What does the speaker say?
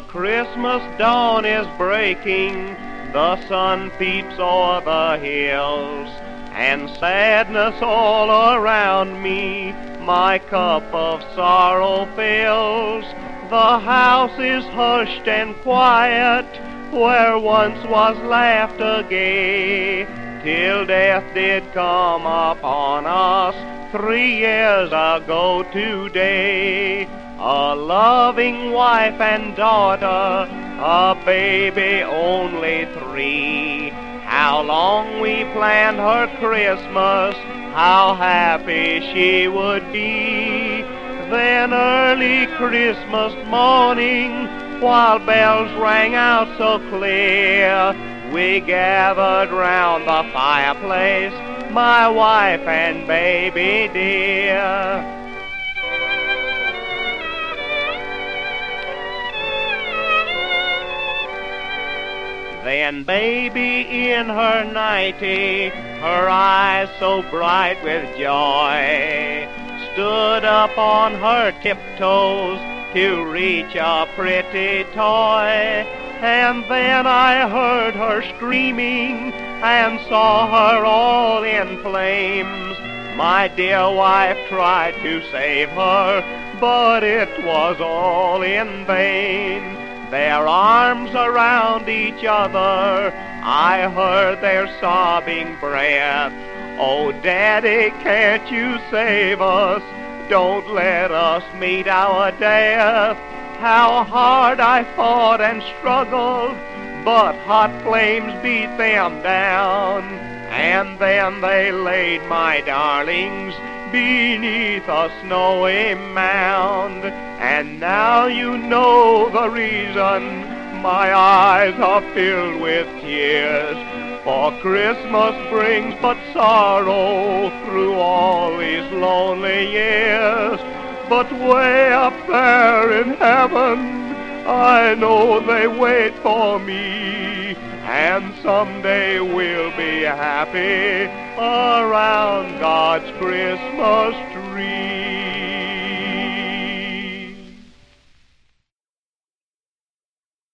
Christmas dawn is breaking, the sun peeps o'er the hills, and sadness all around me my cup of sorrow fills. The house is hushed and quiet, where once was laughter gay, till death did come upon us three years ago today. Loving wife and daughter, a baby only three. How long we planned her Christmas, how happy she would be. Then early Christmas morning, while bells rang out so clear, we gathered round the fireplace, my wife and baby dear. Then baby in her nightie, her eyes so bright with joy, stood up on her tiptoes to reach a pretty toy. And then I heard her screaming and saw her all in flames. My dear wife tried to save her, but it was all in vain their arms around each other. I heard their sobbing breath. Oh, Daddy, can't you save us? Don't let us meet our death. How hard I fought and struggled, but hot flames beat them down. And then they laid my darlings beneath a snowy mound. And now you know the reason my eyes are filled with tears. For Christmas brings but sorrow through all these lonely years. But way up there in heaven, I know they wait for me. And someday we'll be happy around God's Christmas tree.